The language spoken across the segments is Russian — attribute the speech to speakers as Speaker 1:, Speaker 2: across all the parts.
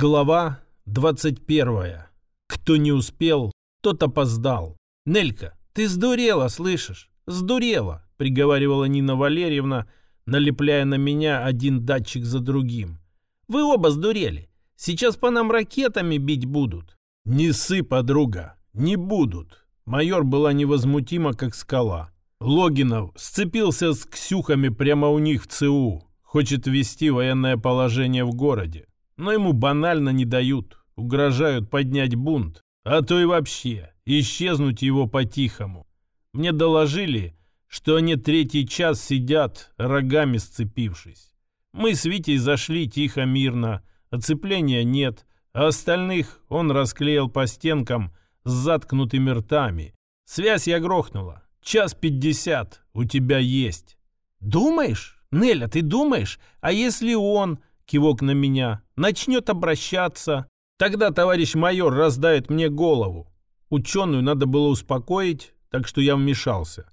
Speaker 1: Глава 21. Кто не успел, тот опоздал. «Нелька, ты сдурела, слышишь? Сдурела!» — приговаривала Нина Валерьевна, налепляя на меня один датчик за другим. «Вы оба сдурели. Сейчас по нам ракетами бить будут». «Не ссы, подруга, не будут». Майор была невозмутима, как скала. Логинов сцепился с Ксюхами прямо у них в ЦУ. Хочет ввести военное положение в городе но ему банально не дают, угрожают поднять бунт, а то и вообще исчезнуть его по-тихому. Мне доложили, что они третий час сидят, рогами сцепившись. Мы с Витей зашли тихо, мирно, оцепления нет, а остальных он расклеил по стенкам с заткнутыми ртами. Связь я грохнула. Час пятьдесят у тебя есть. Думаешь? Неля, ты думаешь? А если он кивок на меня, начнет обращаться. Тогда товарищ майор раздает мне голову. Ученую надо было успокоить, так что я вмешался.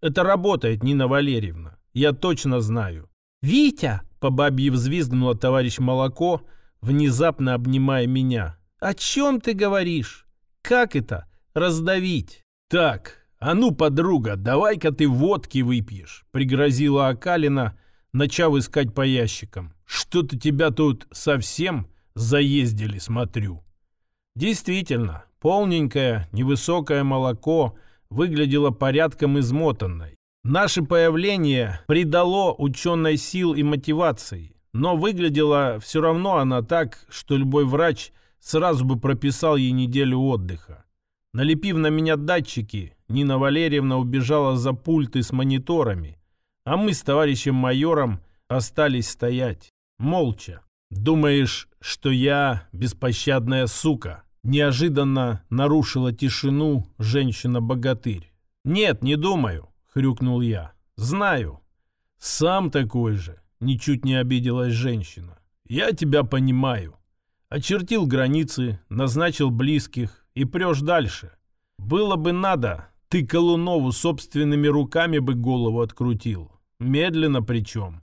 Speaker 1: Это работает, Нина Валерьевна. Я точно знаю. «Витя!» — по бабье взвизгнула товарищ Молоко, внезапно обнимая меня. «О чем ты говоришь? Как это? Раздавить?» «Так, а ну, подруга, давай-ка ты водки выпьешь», — пригрозила Акалина, начав искать по ящикам. «Что-то тебя тут совсем заездили, смотрю». Действительно, полненькое, невысокое молоко выглядело порядком измотанной. Наше появление придало ученой сил и мотивации, но выглядела все равно она так, что любой врач сразу бы прописал ей неделю отдыха. Налепив на меня датчики, Нина Валерьевна убежала за пульты с мониторами, а мы с товарищем майором остались стоять, молча. «Думаешь, что я беспощадная сука?» Неожиданно нарушила тишину женщина-богатырь. «Нет, не думаю», — хрюкнул я. «Знаю». «Сам такой же», — ничуть не обиделась женщина. «Я тебя понимаю». Очертил границы, назначил близких и прешь дальше. Было бы надо, ты Колунову собственными руками бы голову открутил. Медленно причем.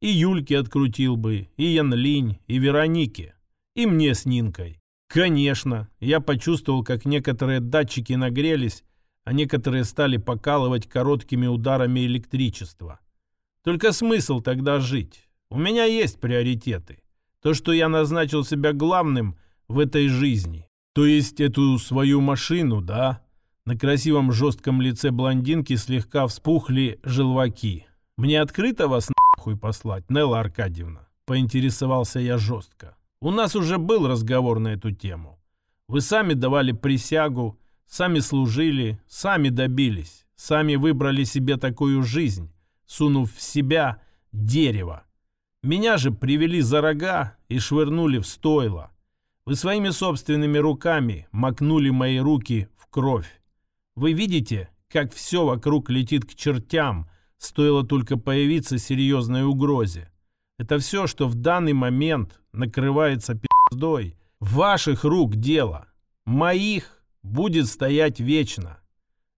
Speaker 1: И Юльке открутил бы, и Янлинь, и Веронике. И мне с Нинкой. Конечно, я почувствовал, как некоторые датчики нагрелись, а некоторые стали покалывать короткими ударами электричества. Только смысл тогда жить? У меня есть приоритеты. То, что я назначил себя главным в этой жизни. То есть эту свою машину, да? На красивом жестком лице блондинки слегка вспухли желваки. «Мне открыто вас нахуй послать, Нелла Аркадьевна?» Поинтересовался я жестко. «У нас уже был разговор на эту тему. Вы сами давали присягу, сами служили, сами добились, сами выбрали себе такую жизнь, сунув в себя дерево. Меня же привели за рога и швырнули в стойло. Вы своими собственными руками макнули мои руки в кровь. Вы видите, как все вокруг летит к чертям, Стоило только появиться серьезной угрозе. Это все, что в данный момент накрывается пиздой. Ваших рук дело. Моих будет стоять вечно.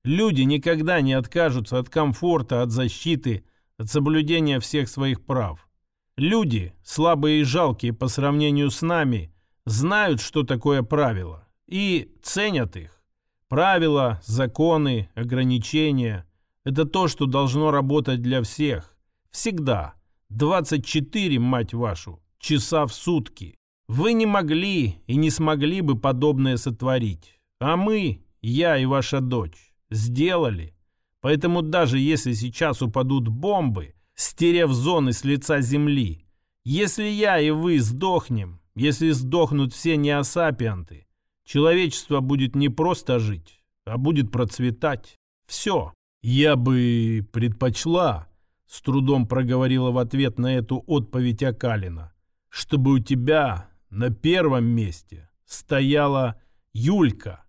Speaker 1: Люди никогда не откажутся от комфорта, от защиты, от соблюдения всех своих прав. Люди, слабые и жалкие по сравнению с нами, знают, что такое правило, и ценят их. Правила, законы, ограничения – это то, что должно работать для всех. Всегда. 24, мать вашу, часа в сутки. Вы не могли и не смогли бы подобное сотворить. А мы, я и ваша дочь, сделали. Поэтому даже если сейчас упадут бомбы, стерев зоны с лица земли, если я и вы сдохнем, если сдохнут все неосапианты, человечество будет не просто жить, а будет процветать. Все. «Я бы предпочла», — с трудом проговорила в ответ на эту отповедь Акалина, «чтобы у тебя на первом месте стояла Юлька,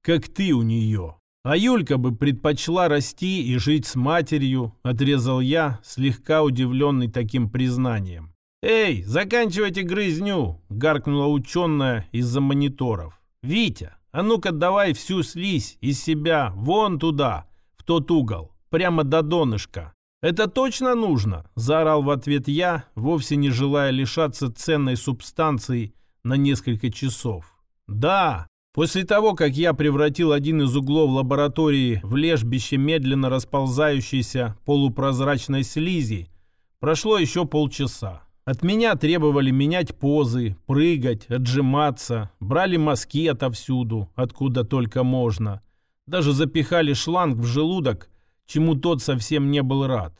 Speaker 1: как ты у нее. А Юлька бы предпочла расти и жить с матерью», — отрезал я, слегка удивленный таким признанием. «Эй, заканчивайте грызню!» — гаркнула ученая из-за мониторов. «Витя, а ну-ка давай всю слизь из себя вон туда!» Тот угол, прямо до донышка. «Это точно нужно?» – заорал в ответ я, вовсе не желая лишаться ценной субстанции на несколько часов. Да, после того, как я превратил один из углов лаборатории в лежбище медленно расползающейся полупрозрачной слизи, прошло еще полчаса. От меня требовали менять позы, прыгать, отжиматься, брали мазки отовсюду, откуда только можно. Даже запихали шланг в желудок, чему тот совсем не был рад.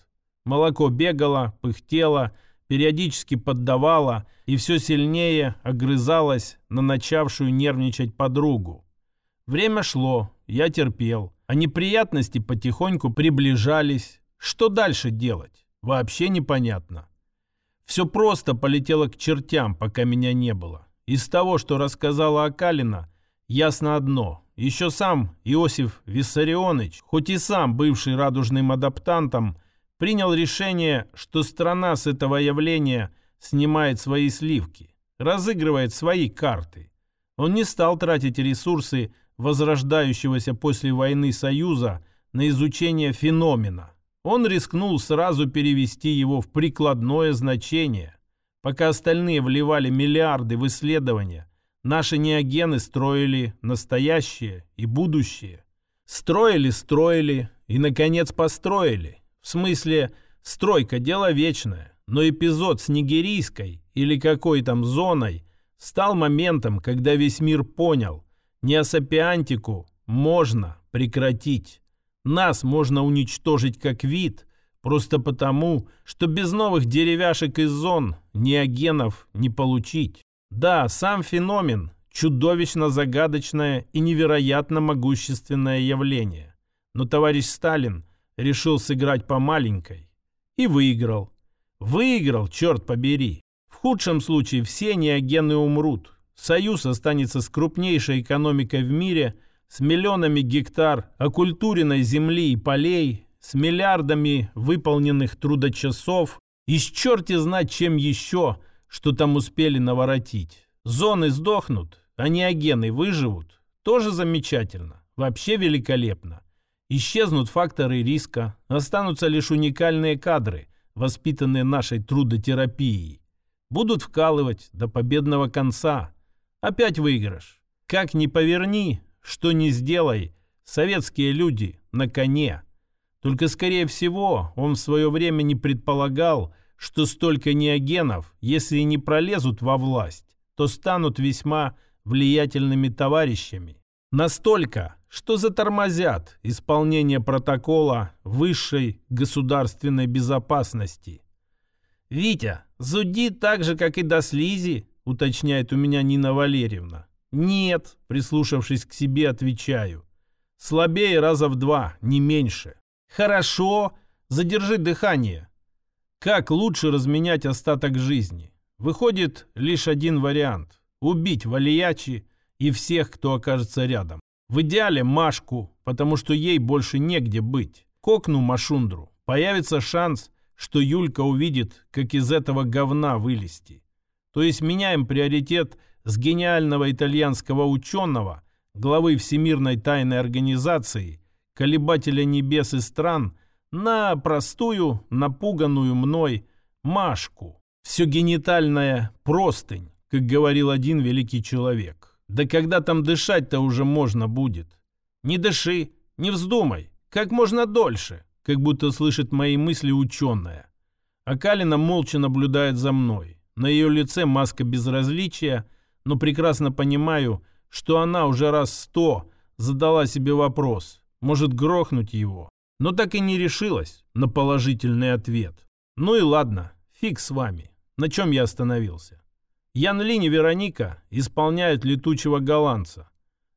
Speaker 1: Молоко бегало, пыхтело, периодически поддавало и все сильнее огрызалось на начавшую нервничать подругу. Время шло, я терпел, а неприятности потихоньку приближались. Что дальше делать? Вообще непонятно. Все просто полетело к чертям, пока меня не было. Из того, что рассказала Акалина, ясно одно. Еще сам Иосиф Виссарионович, хоть и сам бывший радужным адаптантом, принял решение, что страна с этого явления снимает свои сливки, разыгрывает свои карты. Он не стал тратить ресурсы возрождающегося после войны Союза на изучение феномена. Он рискнул сразу перевести его в прикладное значение. Пока остальные вливали миллиарды в исследования, наши неогены строили настоящее и будущее. Строили, строили и, наконец, построили. В смысле, стройка – дело вечное, но эпизод с нигерийской или какой там зоной стал моментом, когда весь мир понял – неосапиантику можно прекратить. Нас можно уничтожить как вид, просто потому, что без новых деревяшек из зон ни агенов не получить. Да, сам феномен – чудовищно загадочное и невероятно могущественное явление. Но товарищ Сталин решил сыграть по маленькой и выиграл. Выиграл, черт побери. В худшем случае все неогены умрут. Союз останется с крупнейшей экономикой в мире – с миллионами гектар окультуренной земли и полей, с миллиардами выполненных трудочасов и с черти знать чем еще, что там успели наворотить. Зоны сдохнут, а неогены выживут. Тоже замечательно, вообще великолепно. Исчезнут факторы риска, останутся лишь уникальные кадры, воспитанные нашей трудотерапией. Будут вкалывать до победного конца. Опять выигрыш. Как ни поверни, что не сделай, советские люди на коне. Только, скорее всего, он в свое время не предполагал, что столько неогенов, если не пролезут во власть, то станут весьма влиятельными товарищами. Настолько, что затормозят исполнение протокола высшей государственной безопасности. «Витя, зуди так же, как и до слизи», уточняет у меня Нина Валерьевна. «Нет», прислушавшись к себе, отвечаю. «Слабее раза в два, не меньше». «Хорошо, задержи дыхание». Как лучше разменять остаток жизни? Выходит лишь один вариант – убить Валиячи и всех, кто окажется рядом. В идеале Машку, потому что ей больше негде быть. Кокну Машундру. Появится шанс, что Юлька увидит, как из этого говна вылезти. То есть меняем приоритет – с гениального итальянского ученого, главы Всемирной тайной организации, колебателя небес и стран, на простую, напуганную мной Машку. Все генитальная простынь, как говорил один великий человек. Да когда там дышать-то уже можно будет? Не дыши, не вздумай, как можно дольше, как будто слышит мои мысли ученая. А Калина молча наблюдает за мной. На ее лице маска безразличия, но прекрасно понимаю, что она уже раз сто задала себе вопрос, может грохнуть его, но так и не решилась на положительный ответ. Ну и ладно, фиг с вами. На чем я остановился? Ян Линь и Вероника исполняют летучего голландца.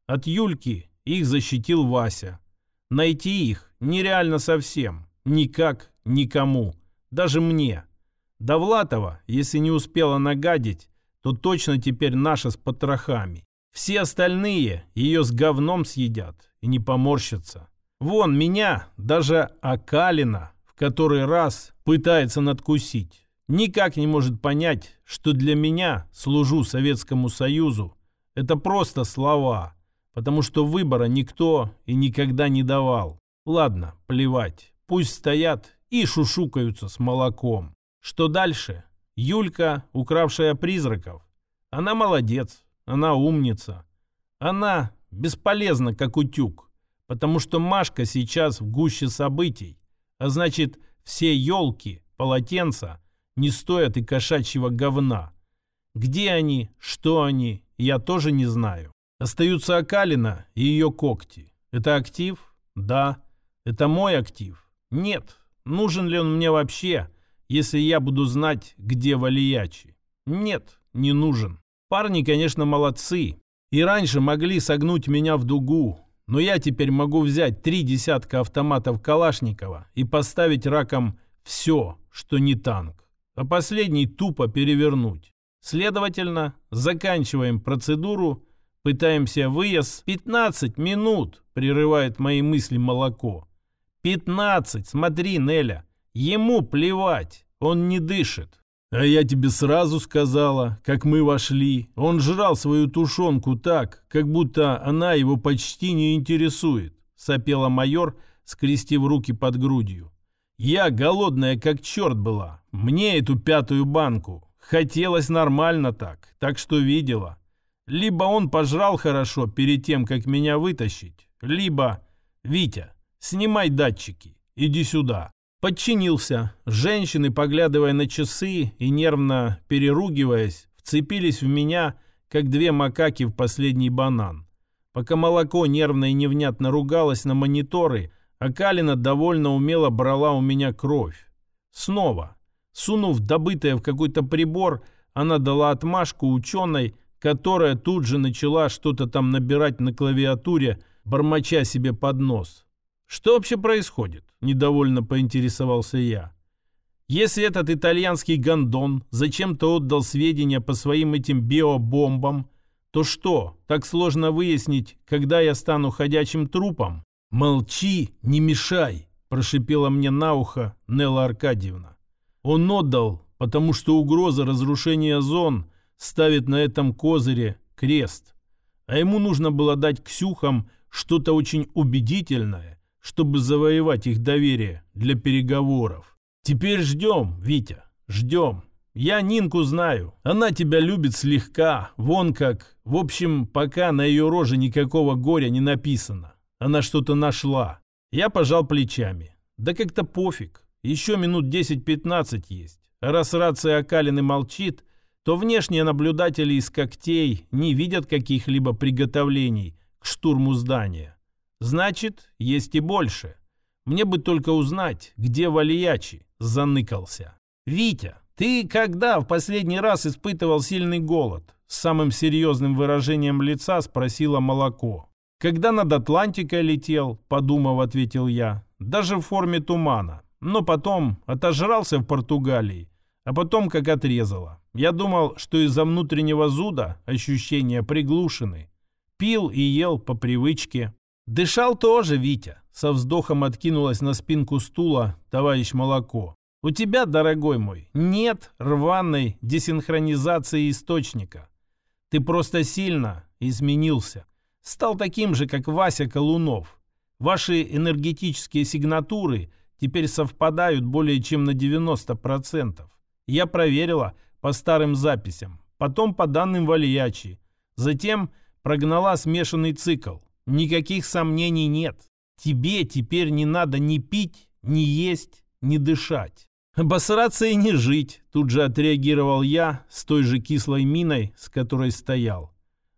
Speaker 1: От Юльки их защитил Вася. Найти их нереально совсем. Никак, никому. Даже мне. Довлатова, если не успела нагадить, то точно теперь наша с потрохами. Все остальные ее с говном съедят и не поморщатся. Вон меня, даже Акалина, в который раз пытается надкусить. Никак не может понять, что для меня служу Советскому Союзу. Это просто слова, потому что выбора никто и никогда не давал. Ладно, плевать, пусть стоят и шушукаются с молоком. Что дальше? Юлька, укравшая призраков. Она молодец, она умница. Она бесполезна, как утюг, потому что Машка сейчас в гуще событий, а значит, все елки, полотенца не стоят и кошачьего говна. Где они, что они, я тоже не знаю. Остаются Акалина и ее когти. Это актив? Да. Это мой актив? Нет. Нужен ли он мне вообще, если я буду знать, где Валиячи? Нет, не нужен. Парни, конечно, молодцы. И раньше могли согнуть меня в дугу. Но я теперь могу взять три десятка автоматов Калашникова и поставить раком все, что не танк. А последний тупо перевернуть. Следовательно, заканчиваем процедуру, пытаемся выезд. 15 минут, прерывает мои мысли молоко. 15, смотри, Неля, ему плевать, он не дышит. А я тебе сразу сказала, как мы вошли. Он жрал свою тушенку так, как будто она его почти не интересует, сопела майор, скрестив руки под грудью. Я голодная как черт была. Мне эту пятую банку. Хотелось нормально так, так что видела. Либо он пожрал хорошо перед тем, как меня вытащить, либо... Витя, снимай датчики, иди сюда. Подчинился. Женщины, поглядывая на часы и нервно переругиваясь, вцепились в меня, как две макаки в последний банан. Пока молоко нервно и невнятно ругалось на мониторы, а Калина довольно умело брала у меня кровь. Снова. Сунув добытое в какой-то прибор, она дала отмашку ученой, которая тут же начала что-то там набирать на клавиатуре, бормоча себе под нос. «Что вообще происходит?» – недовольно поинтересовался я. «Если этот итальянский гондон зачем-то отдал сведения по своим этим биобомбам, то что, так сложно выяснить, когда я стану ходячим трупом?» «Молчи, не мешай!» – прошипела мне на ухо Нелла Аркадьевна. «Он отдал, потому что угроза разрушения зон ставит на этом козыре крест. А ему нужно было дать Ксюхам что-то очень убедительное, чтобы завоевать их доверие для переговоров. Теперь ждем, Витя, ждем. Я Нинку знаю. Она тебя любит слегка, вон как. В общем, пока на ее роже никакого горя не написано. Она что-то нашла. Я пожал плечами. Да как-то пофиг. Еще минут 10-15 есть. А раз рация Акалины молчит, то внешние наблюдатели из когтей не видят каких-либо приготовлений к штурму здания. Значит, есть и больше. Мне бы только узнать, где Валиячи заныкался. Витя, ты когда в последний раз испытывал сильный голод? С самым серьезным выражением лица спросила молоко. Когда над Атлантикой летел, подумав, ответил я. Даже в форме тумана. Но потом отожрался в Португалии. А потом как отрезало. Я думал, что из-за внутреннего зуда ощущения приглушены. Пил и ел по привычке. Дышал тоже Витя. Со вздохом откинулась на спинку стула товарищ Молоко. У тебя, дорогой мой, нет рваной десинхронизации источника. Ты просто сильно изменился. Стал таким же, как Вася Колунов. Ваши энергетические сигнатуры теперь совпадают более чем на 90%. Я проверила по старым записям, потом по данным Вальячи. Затем прогнала смешанный цикл. Никаких сомнений нет. Тебе теперь не надо ни пить, ни есть, ни дышать. Обосраться и не жить, тут же отреагировал я с той же кислой миной, с которой стоял.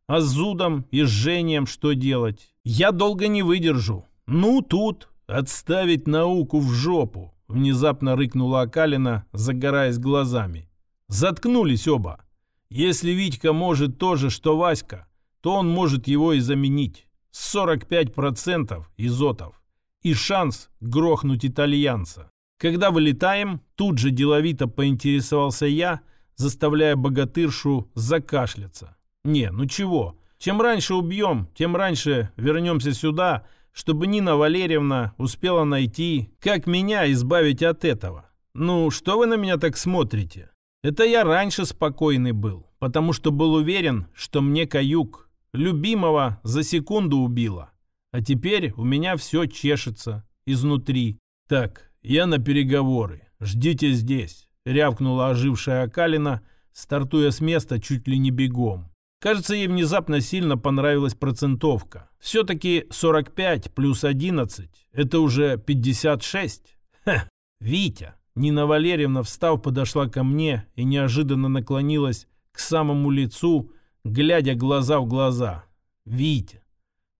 Speaker 1: А с зудом и жжением что делать? Я долго не выдержу. Ну, тут отставить науку в жопу, внезапно рыкнула Акалина, загораясь глазами. Заткнулись оба. Если Витька может то же, что Васька, то он может его и заменить. 45% изотов и шанс грохнуть итальянца. Когда вылетаем, тут же деловито поинтересовался я, заставляя богатыршу закашляться. Не, ну чего, чем раньше убьем, тем раньше вернемся сюда, чтобы Нина Валерьевна успела найти, как меня избавить от этого. Ну, что вы на меня так смотрите? Это я раньше спокойный был, потому что был уверен, что мне каюк, Любимого за секунду убила. А теперь у меня все чешется изнутри. Так, я на переговоры. Ждите здесь. Рявкнула ожившая Акалина, стартуя с места чуть ли не бегом. Кажется, ей внезапно сильно понравилась процентовка. Все-таки 45 плюс 11 – это уже 56. Ха, Витя. Нина Валерьевна, встав, подошла ко мне и неожиданно наклонилась к самому лицу, глядя глаза в глаза. «Витя,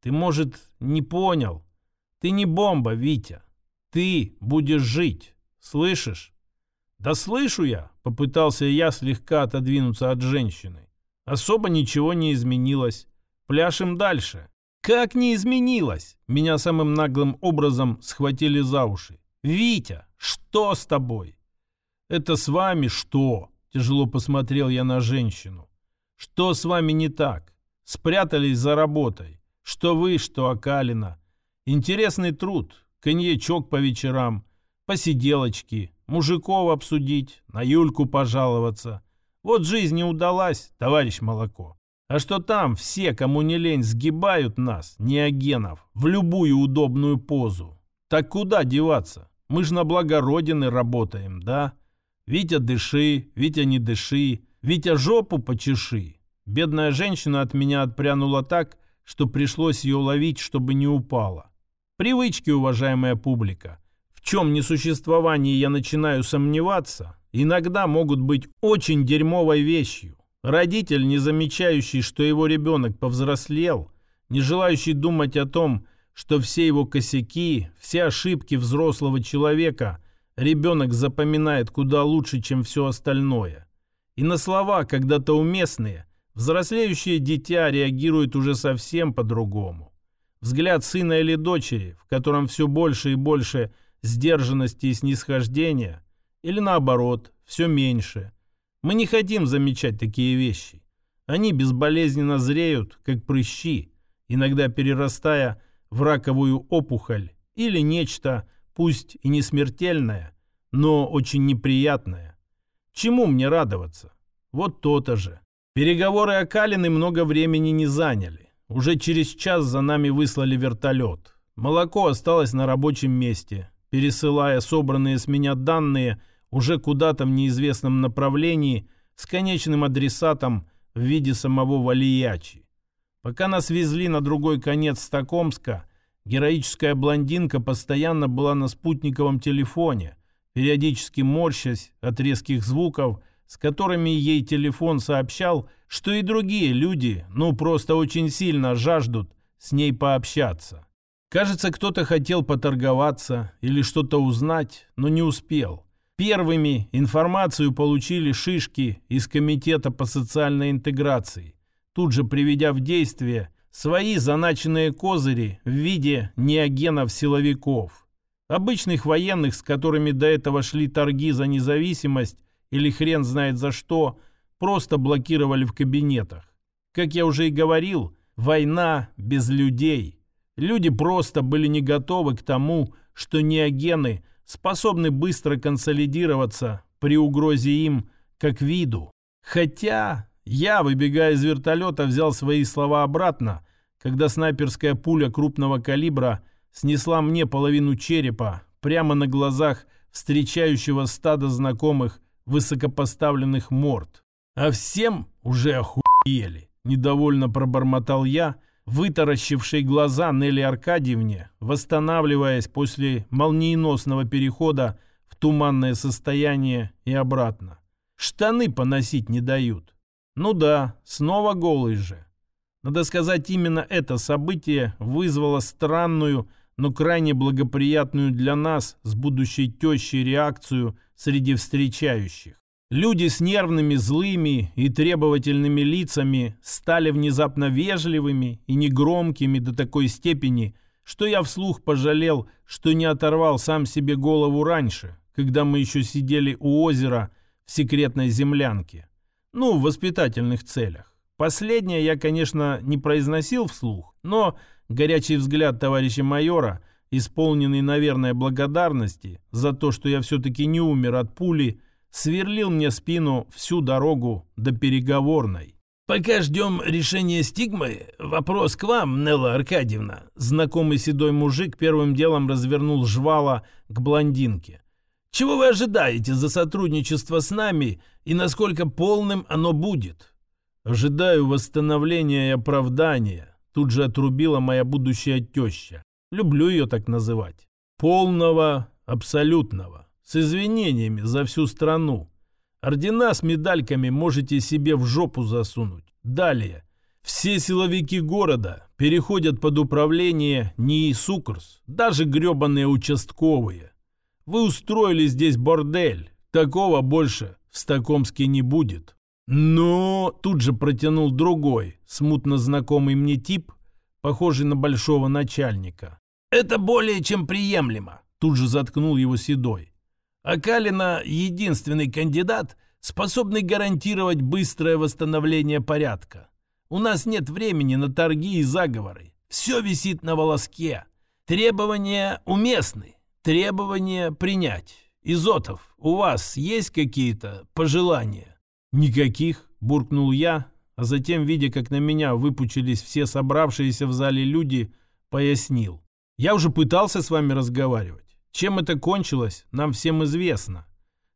Speaker 1: ты, может, не понял? Ты не бомба, Витя. Ты будешь жить. Слышишь?» «Да слышу я», — попытался я слегка отодвинуться от женщины. Особо ничего не изменилось. Пляшем дальше. Как не изменилось? Меня самым наглым образом схватили за уши. «Витя, что с тобой?» «Это с вами что?» Тяжело посмотрел я на женщину. «Что с вами не так? Спрятались за работой. Что вы, что Акалина. Интересный труд, коньячок по вечерам, посиделочки, мужиков обсудить, на Юльку пожаловаться. Вот жизнь не удалась, товарищ Молоко. А что там все, кому не лень, сгибают нас, неогенов, в любую удобную позу. Так куда деваться? Мы ж на благо Родины работаем, да? Витя дыши, Витя не дыши, Витя жопу почеши. Бедная женщина от меня отпрянула так, что пришлось ее ловить, чтобы не упала. Привычки, уважаемая публика. В чем несуществовании я начинаю сомневаться, иногда могут быть очень дерьмовой вещью. Родитель, не замечающий, что его ребенок повзрослел, не желающий думать о том, что все его косяки, все ошибки взрослого человека ребенок запоминает куда лучше, чем все остальное. И на слова, когда-то уместные, взрослеющее дитя реагирует уже совсем по-другому. Взгляд сына или дочери, в котором все больше и больше сдержанности и снисхождения – или наоборот, все меньше. Мы не хотим замечать такие вещи. Они безболезненно зреют, как прыщи, иногда перерастая в раковую опухоль или нечто, пусть и не смертельное, но очень неприятное. Чему мне радоваться? Вот то-то же. Переговоры о Калине много времени не заняли. Уже через час за нами выслали вертолет. Молоко осталось на рабочем месте, пересылая собранные с меня данные уже куда-то в неизвестном направлении с конечным адресатом в виде самого Валиячи. Пока нас везли на другой конец Стокомска, героическая блондинка постоянно была на спутниковом телефоне, периодически морщась от резких звуков, с которыми ей телефон сообщал, что и другие люди, ну просто очень сильно жаждут с ней пообщаться. Кажется, кто-то хотел поторговаться или что-то узнать, но не успел. Первыми информацию получили шишки из Комитета по социальной интеграции, тут же приведя в действие свои заначенные козыри в виде неогенов-силовиков. Обычных военных, с которыми до этого шли торги за независимость или хрен знает за что, просто блокировали в кабинетах. Как я уже и говорил, война без людей. Люди просто были не готовы к тому, что неогены – способны быстро консолидироваться при угрозе им как виду. Хотя я, выбегая из вертолета, взял свои слова обратно, когда снайперская пуля крупного калибра снесла мне половину черепа прямо на глазах встречающего стада знакомых высокопоставленных морд. А всем уже охуели. Недовольно пробормотал я, вытаращившей глаза Нелли Аркадьевне, восстанавливаясь после молниеносного перехода в туманное состояние и обратно. Штаны поносить не дают. Ну да, снова голый же. Надо сказать, именно это событие вызвало странную, но крайне благоприятную для нас с будущей тещей реакцию среди встречающих. Люди с нервными, злыми и требовательными лицами стали внезапно вежливыми и негромкими до такой степени, что я вслух пожалел, что не оторвал сам себе голову раньше, когда мы еще сидели у озера в секретной землянке. Ну, в воспитательных целях. Последнее я, конечно, не произносил вслух, но горячий взгляд товарища майора, исполненный, наверное, благодарности за то, что я все-таки не умер от пули, сверлил мне спину всю дорогу до переговорной. «Пока ждем решения стигмы, вопрос к вам, Нелла Аркадьевна». Знакомый седой мужик первым делом развернул жвала к блондинке. «Чего вы ожидаете за сотрудничество с нами и насколько полным оно будет. Ожидаю восстановления и оправдания. Тут же отрубила моя будущая теща. Люблю ее так называть. Полного, абсолютного. С извинениями за всю страну. Ордена с медальками можете себе в жопу засунуть. Далее. Все силовики города переходят под управление НИИ Сукрс, даже гребаные участковые. Вы устроили здесь бордель. Такого больше в Стокомске не будет. Но тут же протянул другой, смутно знакомый мне тип, похожий на большого начальника. Это более чем приемлемо, тут же заткнул его Седой. А Калина единственный кандидат, способный гарантировать быстрое восстановление порядка. У нас нет времени на торги и заговоры. Все висит на волоске. Требования уместны. Требования принять. Изотов, у вас есть какие-то пожелания? Никаких, буркнул я, а затем, видя, как на меня выпучились все собравшиеся в зале люди, пояснил. Я уже пытался с вами разговаривать. Чем это кончилось, нам всем известно.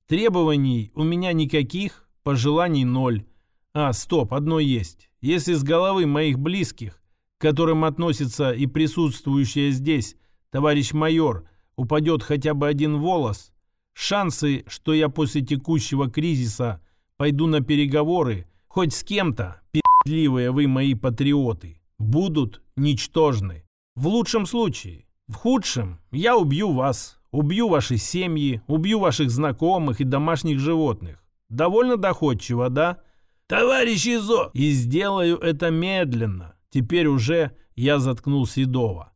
Speaker 1: Требований у меня никаких, пожеланий ноль. А, стоп, одно есть. Если с головы моих близких, к которым относится и присутствующая здесь товарищ майор, упадет хотя бы один волос, шансы, что я после текущего кризиса пойду на переговоры хоть с кем-то, пи***ливые вы мои патриоты, будут ничтожны. В лучшем случае. В худшем я убью вас, убью ваши семьи, убью ваших знакомых и домашних животных. Довольно доходчиво, да? «Товарищ Изо!» И сделаю это медленно. Теперь уже я заткнул Седова.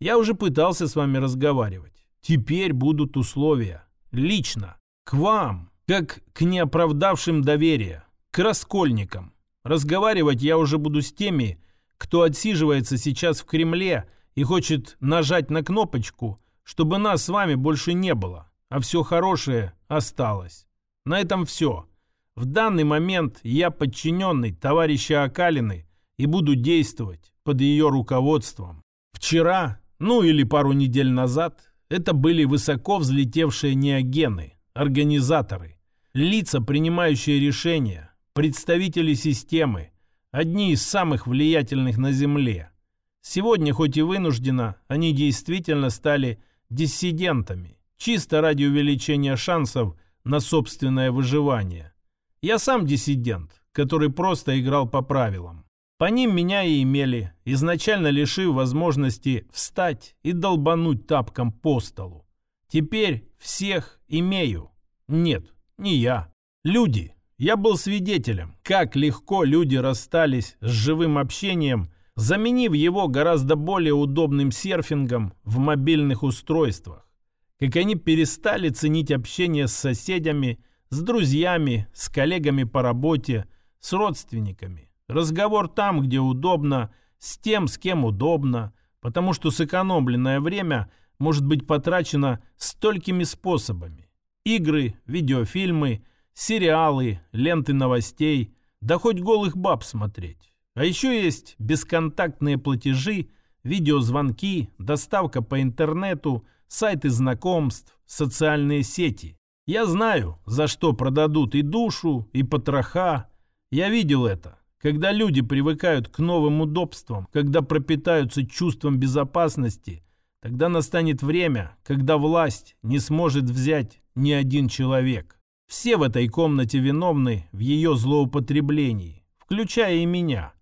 Speaker 1: Я уже пытался с вами разговаривать. Теперь будут условия. Лично. К вам. Как к неоправдавшим доверия. К раскольникам. Разговаривать я уже буду с теми, кто отсиживается сейчас в Кремле и хочет нажать на кнопочку, чтобы нас с вами больше не было, а все хорошее осталось. На этом все. В данный момент я подчиненный товарища Акалины и буду действовать под ее руководством. Вчера, ну или пару недель назад, это были высоко взлетевшие неогены, организаторы, лица, принимающие решения, представители системы, одни из самых влиятельных на Земле. Сегодня, хоть и вынужденно, они действительно стали диссидентами, чисто ради увеличения шансов на собственное выживание – я сам диссидент, который просто играл по правилам. По ним меня и имели, изначально лишив возможности встать и долбануть тапком по столу. Теперь всех имею. Нет, не я. Люди. Я был свидетелем, как легко люди расстались с живым общением, заменив его гораздо более удобным серфингом в мобильных устройствах. Как они перестали ценить общение с соседями с друзьями, с коллегами по работе, с родственниками. Разговор там, где удобно, с тем, с кем удобно, потому что сэкономленное время может быть потрачено столькими способами. Игры, видеофильмы, сериалы, ленты новостей, да хоть голых баб смотреть. А еще есть бесконтактные платежи, видеозвонки, доставка по интернету, сайты знакомств, социальные сети. Я знаю, за что продадут и душу, и потроха. Я видел это. Когда люди привыкают к новым удобствам, когда пропитаются чувством безопасности, тогда настанет время, когда власть не сможет взять ни один человек. Все в этой комнате виновны в ее злоупотреблении, включая и меня.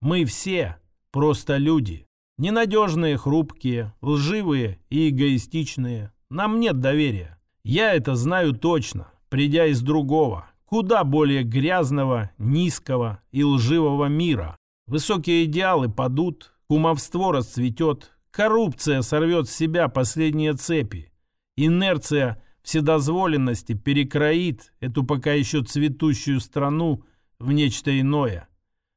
Speaker 1: Мы все просто люди. Ненадежные, хрупкие, лживые и эгоистичные. Нам нет доверия. Я это знаю точно, придя из другого, куда более грязного, низкого и лживого мира. Высокие идеалы падут, кумовство расцветет, коррупция сорвет с себя последние цепи, инерция вседозволенности перекроит эту пока еще цветущую страну в нечто иное.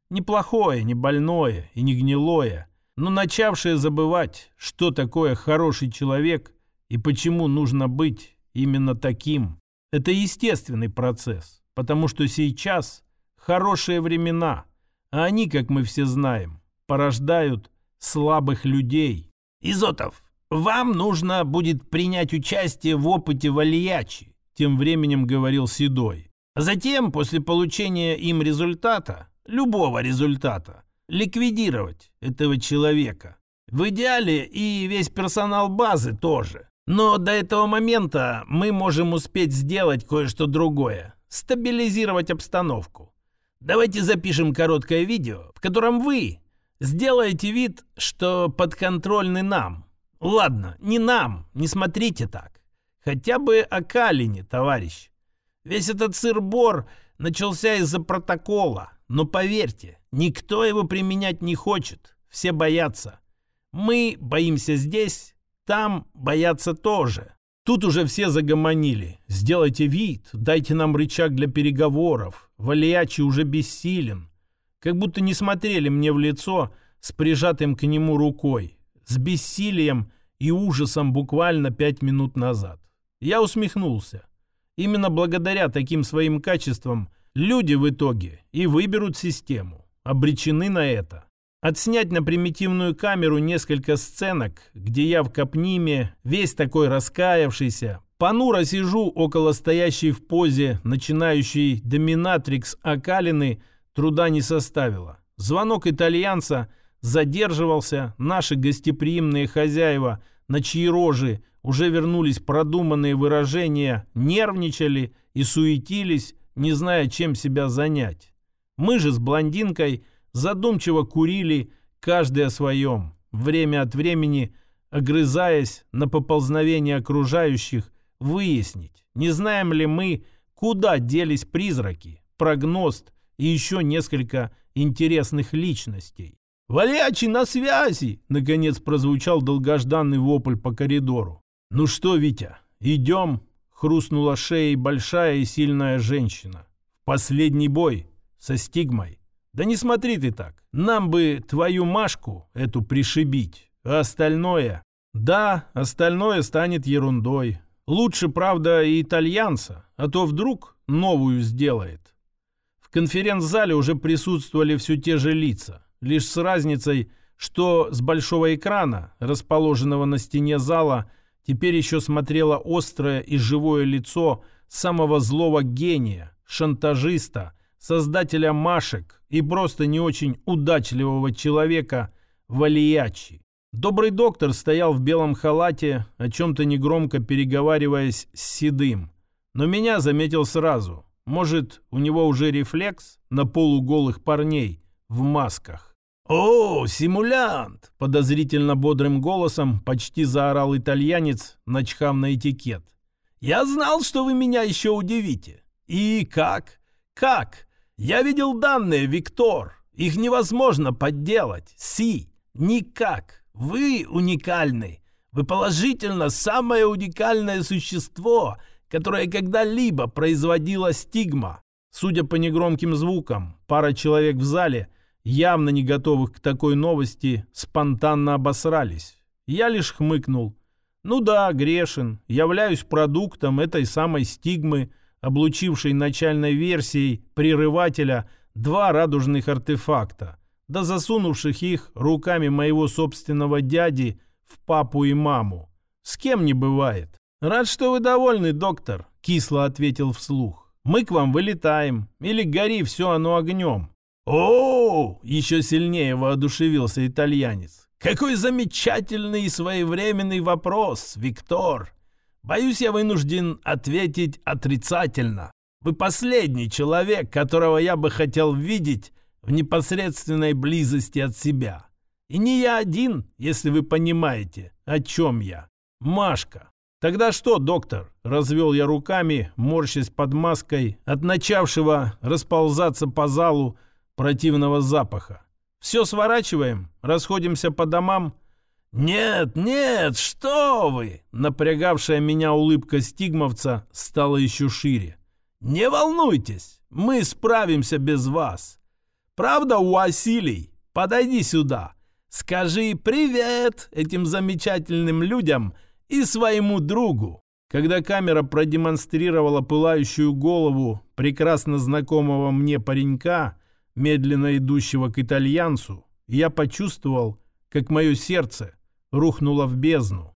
Speaker 1: Неплохое, не больное и не гнилое, но начавшее забывать, что такое хороший человек и почему нужно быть именно таким. Это естественный процесс, потому что сейчас хорошие времена, а они, как мы все знаем, порождают слабых людей. Изотов, вам нужно будет принять участие в опыте Вальячи, тем временем говорил Седой. Затем, после получения им результата, любого результата, ликвидировать этого человека. В идеале и весь персонал базы тоже. Но до этого момента мы можем успеть сделать кое-что другое. Стабилизировать обстановку. Давайте запишем короткое видео, в котором вы сделаете вид, что подконтрольны нам. Ладно, не нам, не смотрите так. Хотя бы о Калине, товарищ. Весь этот сыр-бор начался из-за протокола. Но поверьте, никто его применять не хочет. Все боятся. Мы боимся здесь, там боятся тоже. Тут уже все загомонили. Сделайте вид, дайте нам рычаг для переговоров. Валиачи уже бессилен. Как будто не смотрели мне в лицо с прижатым к нему рукой. С бессилием и ужасом буквально пять минут назад. Я усмехнулся. Именно благодаря таким своим качествам люди в итоге и выберут систему. Обречены на это. Отснять на примитивную камеру несколько сценок, где я в Капниме, весь такой раскаявшийся, понуро сижу около стоящей в позе начинающей доминатрикс Акалины, труда не составило. Звонок итальянца задерживался, наши гостеприимные хозяева, на чьи рожи уже вернулись продуманные выражения, нервничали и суетились, не зная, чем себя занять. Мы же с блондинкой – задумчиво курили, каждый о своем, время от времени огрызаясь на поползновение окружающих, выяснить, не знаем ли мы, куда делись призраки, прогност и еще несколько интересных личностей. «Валячи на связи!» — наконец прозвучал долгожданный вопль по коридору. «Ну что, Витя, идем?» — хрустнула шеей большая и сильная женщина. «В последний бой со стигмой». Да не смотри ты так. Нам бы твою Машку эту пришибить, а остальное... Да, остальное станет ерундой. Лучше, правда, и итальянца, а то вдруг новую сделает. В конференц-зале уже присутствовали все те же лица, лишь с разницей, что с большого экрана, расположенного на стене зала, теперь еще смотрело острое и живое лицо самого злого гения, шантажиста, создателя Машек и просто не очень удачливого человека Валиячи. Добрый доктор стоял в белом халате, о чем-то негромко переговариваясь с Седым. Но меня заметил сразу. Может, у него уже рефлекс на полуголых парней в масках. «О, симулянт!» – подозрительно бодрым голосом почти заорал итальянец, начхав на этикет. «Я знал, что вы меня еще удивите. И как? Как? Я видел данные, Виктор. Их невозможно подделать. Си, никак. Вы уникальны. Вы положительно самое уникальное существо, которое когда-либо производила стигма. Судя по негромким звукам, пара человек в зале, явно не готовых к такой новости, спонтанно обосрались. Я лишь хмыкнул. Ну да, грешен, являюсь продуктом этой самой стигмы, облучивший начальной версией прерывателя два радужных артефакта, да засунувших их руками моего собственного дяди в папу и маму. С кем не бывает. «Рад, что вы довольны, доктор», — кисло ответил вслух. «Мы к вам вылетаем. Или гори все оно огнем». «О!» — еще сильнее воодушевился итальянец. «Какой замечательный и своевременный вопрос, Виктор! Боюсь, я вынужден ответить отрицательно. Вы последний человек, которого я бы хотел видеть в непосредственной близости от себя. И не я один, если вы понимаете, о чем я. Машка. Тогда что, доктор? Развел я руками, морщась под маской от начавшего расползаться по залу противного запаха. Все сворачиваем, расходимся по домам. «Нет, нет, что вы!» Напрягавшая меня улыбка стигмовца стала еще шире. «Не волнуйтесь, мы справимся без вас. Правда, Василий? Подойди сюда. Скажи привет этим замечательным людям и своему другу». Когда камера продемонстрировала пылающую голову прекрасно знакомого мне паренька, медленно идущего к итальянцу, я почувствовал, как мое сердце – рухнула в бездну.